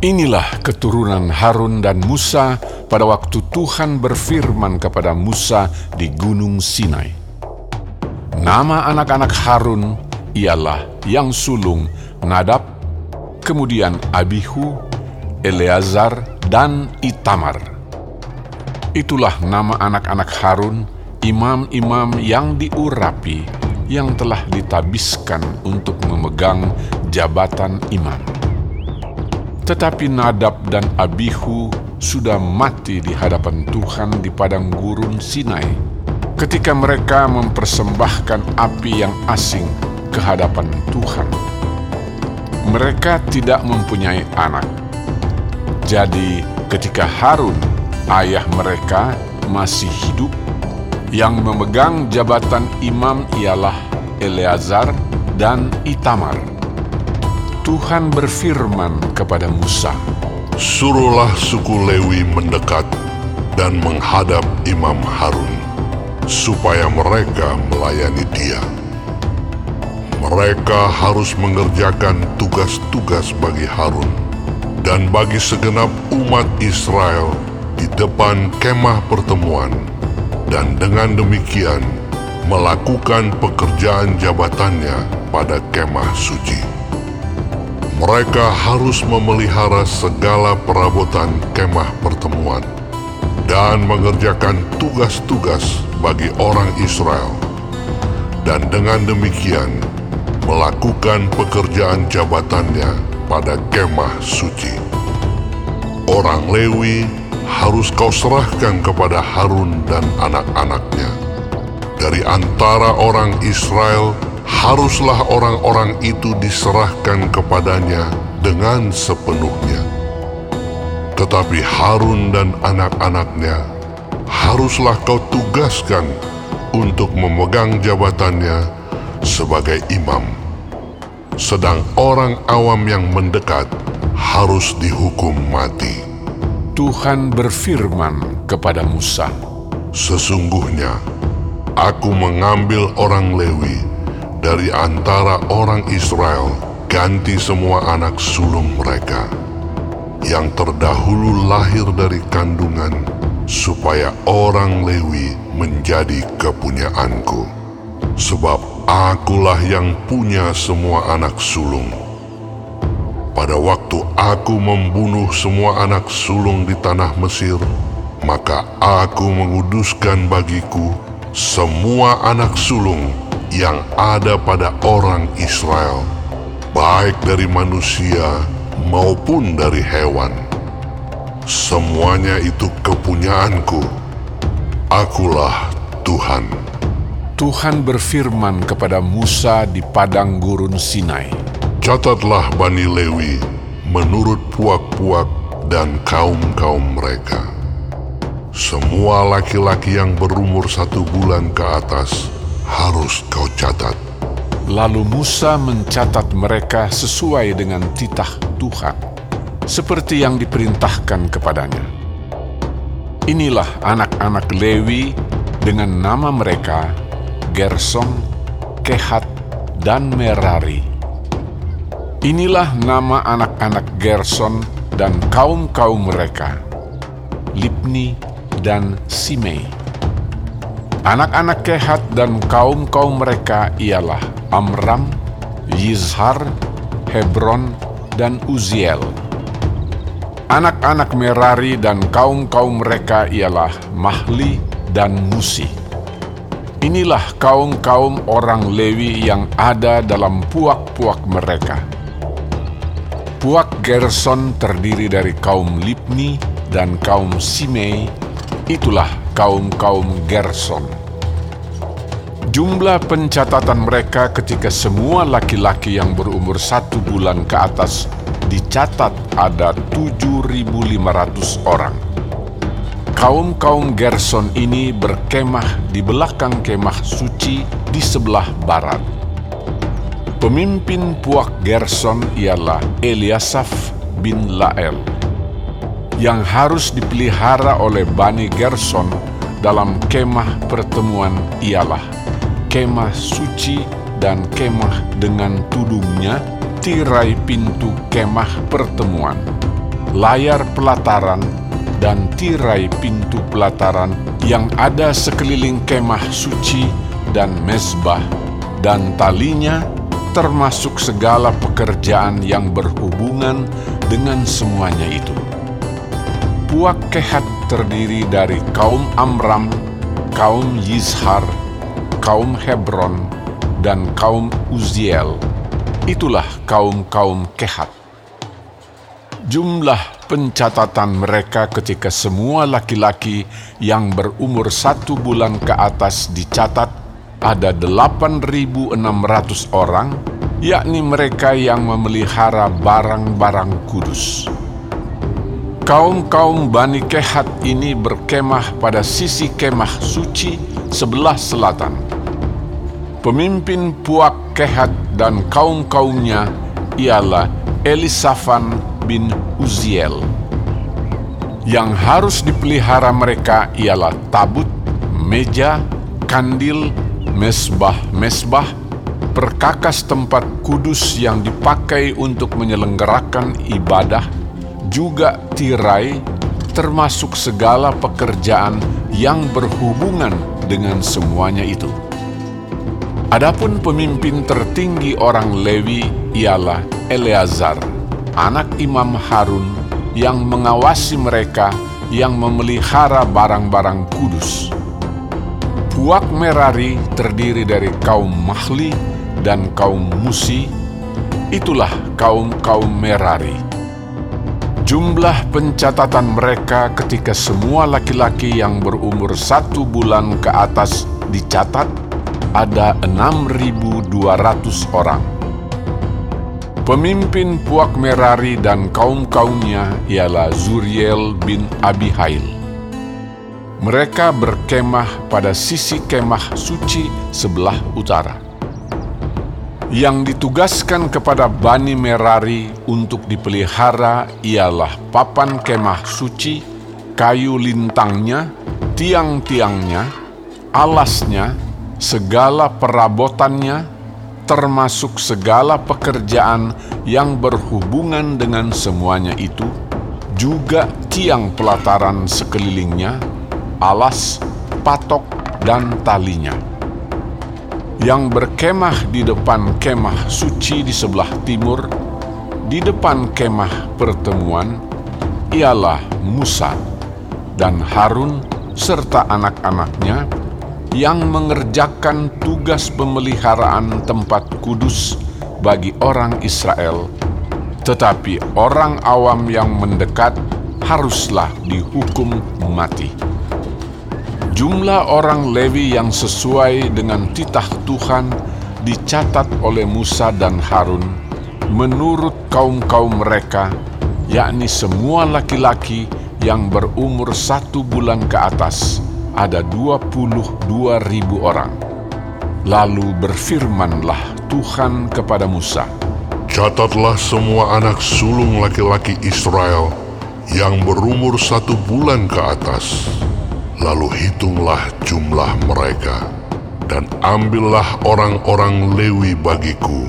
Inilah keturunan Harun dan Musa pada waktu Tuhan berfirman kepada Musa di Gunung Sinai. Nama anak-anak Harun ialah yang sulung Nadab, kemudian Abihu, Eleazar, dan Itamar. Itulah nama anak-anak Harun, imam-imam yang diurapi, yang telah ditabiskan untuk memegang jabatan imam. Tetapi Nadab dan Abihu sudah mati di hadapan Tuhan di padang gurun Sinai ketika mereka mempersembahkan api yang asing ke hadapan Tuhan. Mereka tidak mempunyai anak. Jadi ketika Harun, ayah mereka, masih hidup, yang memegang jabatan imam ialah Eleazar dan Itamar Tuhan berfirman kepada Musa, Suruhlah suku Lewi mendekat dan menghadap Imam Harun, supaya mereka melayani dia. Mereka harus mengerjakan tugas-tugas bagi Harun dan bagi segenap umat Israel di depan kemah pertemuan, dan dengan demikian melakukan pekerjaan jabatannya pada kemah suci mereka harus memelihara segala perabotan kemah pertemuan dan mengerjakan tugas-tugas bagi orang Israel. Dan dengan demikian, melakukan pekerjaan jabatannya pada kemah suci. Orang Lewi harus kau serahkan kepada Harun dan anak-anaknya. Dari antara orang Israel haruslah orang-orang itu diserahkan kepadanya dengan sepenuhnya. Tetapi Harun dan anak-anaknya haruslah kau tugaskan untuk memegang jabatannya sebagai imam. Sedang orang awam yang mendekat harus dihukum mati. Tuhan berfirman kepada Musa, Sesungguhnya, aku mengambil orang Lewi dari antara orang Israel ganti semua anak sulung mereka yang terdahulu lahir dari kandungan supaya orang Lewi menjadi kepunyaanku. Sebab akulah yang punya semua anak sulung. Pada waktu aku membunuh semua anak sulung di tanah Mesir maka aku menguduskan bagiku semua anak sulung yang ada pada orang Israel, baik dari manusia maupun dari hewan. Semuanya itu kepunyaanku. Akulah Tuhan. Tuhan berfirman kepada Musa di padang gurun Sinai. Catatlah Bani Lewi menurut puak-puak dan kaum-kaum mereka. Semua laki-laki yang berumur satu bulan ke atas harus kau catat. Lalu Musa mencatat mereka sesuai dengan titah Tuhan, seperti yang diperintahkan kepadanya. Inilah anak-anak Lewi dengan nama mereka Gerson, Kehat, dan Merari. Inilah nama anak-anak Gerson dan kaum-kaum mereka, Lipni dan Simei. Anak-anak Kehat dan kaum-kaum mereka ialah Amram, Yizhar, Hebron, dan Uziel. Anak-anak Merari dan kaum-kaum mereka ialah Mahli dan Musi. Inilah kaum-kaum orang Lewi yang ada dalam puak-puak mereka. Puak Gerson terdiri dari kaum Lipni dan kaum Simei, itulah kaum-kaum Gerson. Jumlah pencatatan mereka ketika semua laki-laki yang berumur satu bulan ke atas dicatat ada 7.500 orang. Kaum-kaum Gerson ini berkemah di belakang kemah suci di sebelah barat. Pemimpin puak Gerson ialah Eliasaf bin Lael yang harus dipelihara oleh Bani Gerson dalam kemah pertemuan ialah kemah suci dan kemah dengan tudungnya tirai pintu kemah pertemuan. layar pelataran, dan tirai pintu pelataran yang ada sekeliling kemah suci dan mezbah, dan talinya termasuk segala pekerjaan yang berhubungan dengan semuanya itu. Puak Kehat terdiri dari kaum Amram, kaum Yizhar, kaum Hebron, dan kaum Uziel. Itulah kaum-kaum Kehat. Jumlah pencatatan mereka ketika semua laki-laki yang berumur satu bulan ke atas dicatat ada 8.600 orang, yakni mereka yang memelihara barang-barang kudus. Kaum-kaum Bani Kehat ini berkemah pada sisi kemah suci sebelah selatan. Pemimpin Puak Kehat dan kaum-kaumnya ialah Elisafan bin Uziel. Yang harus dipelihara mereka ialah tabut, meja, kandil, mesbah-mesbah, perkakas tempat kudus yang dipakai untuk menyelenggarakan ibadah, juga tirai, termasuk segala pekerjaan yang berhubungan dengan semuanya itu. Adapun pemimpin tertinggi orang Lewi ialah Eleazar anak Imam Harun yang mengawasi mereka yang memelihara barang-barang kudus. Puak Merari terdiri dari kaum Mahli dan kaum Musi, itulah kaum-kaum Merari. Jumlah pencatatan mereka ketika semua laki-laki yang berumur satu bulan ke atas dicatat ada 6.200 orang. Pemimpin Puak Merari dan kaum-kaumnya ialah Zuriel bin Abihail. Mereka berkemah pada sisi kemah suci sebelah utara. Yang ditugaskan kepada Bani Merari untuk dipelihara ialah papan kemah suci, kayu lintangnya, tiang-tiangnya, alasnya, segala perabotannya, termasuk segala pekerjaan yang berhubungan dengan semuanya itu, juga tiang pelataran sekelilingnya, alas, patok, dan talinya. Yang berkemah di depan kemah suci di sebelah timur, di depan kemah pertemuan, ialah Musa dan Harun serta anak-anaknya, yang mengerjakan tugas pemeliharaan tempat kudus bagi orang Israel, tetapi orang awam yang mendekat haruslah dihukum mati. Jumlah orang Lewi yang sesuai dengan titah Tuhan dicatat oleh Musa dan Harun menurut kaum-kaum mereka, yakni semua laki-laki yang berumur satu bulan ke atas, ada 22 ribu orang. Lalu berfirmanlah Tuhan kepada Musa, Catatlah semua anak sulung laki-laki Israel yang berumur satu bulan ke atas. Lalu hitunglah jumlah mereka, dan ambillah orang-orang Lewi bagiku.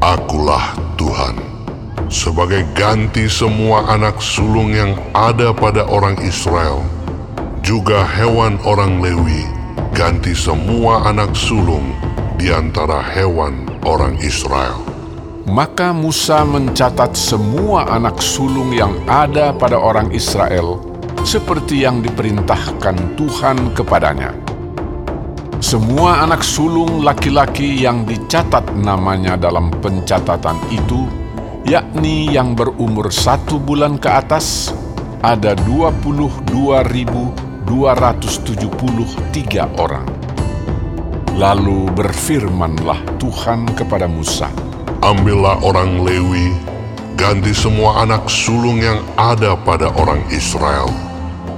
Akulah Tuhan. Sebagai ganti semua anak sulung yang ada pada orang Israel, juga hewan orang Lewi, ganti semua anak sulung di antara hewan orang Israel. Maka Musa mencatat semua anak sulung yang ada pada orang Israel, seperti yang diperintahkan Tuhan kepadanya. Semua anak sulung laki-laki yang dicatat namanya dalam pencatatan itu, yakni yang berumur satu bulan ke atas, ada 22 ribu 273 orang. Lalu berfirmanlah Tuhan kepada Musa, Ambillah orang Lewi, ganti semua anak sulung yang ada pada orang Israel,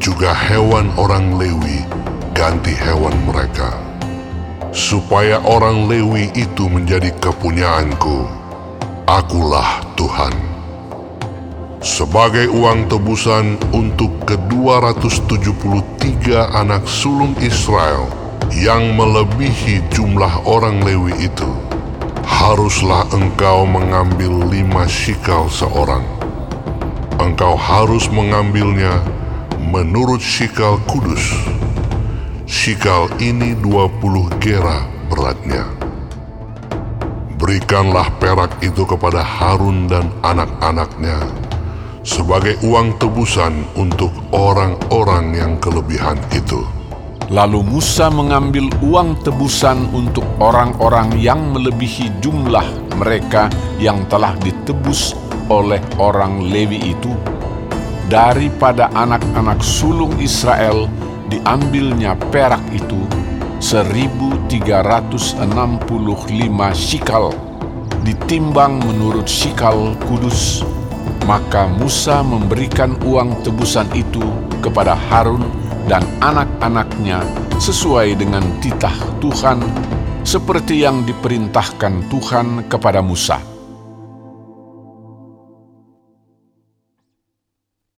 juga hewan orang Lewi, ganti hewan mereka, supaya orang Lewi itu menjadi kepunyaanku. Akulah Tuhan sebagai uang tebusan untuk ke-273 anak sulung Israel yang melebihi jumlah orang Lewi itu, haruslah engkau mengambil lima shikal seorang. engkau harus mengambilnya menurut sikal kudus. Sikal ini 20 gera beratnya. Berikanlah perak itu kepada Harun dan anak-anaknya sebagai uang tebusan untuk orang-orang yang kelebihan itu. Lalu Musa mengambil uang tebusan untuk orang-orang yang melebihi jumlah mereka yang telah ditebus oleh orang Lewi itu. Daripada anak-anak sulung Israel diambilnya perak itu 1365 shikal ditimbang menurut shikal kudus maka Musa memberikan uang tebusan itu kepada Harun dan anak-anaknya sesuai dengan titah Tuhan, seperti yang diperintahkan Tuhan kepada Musa.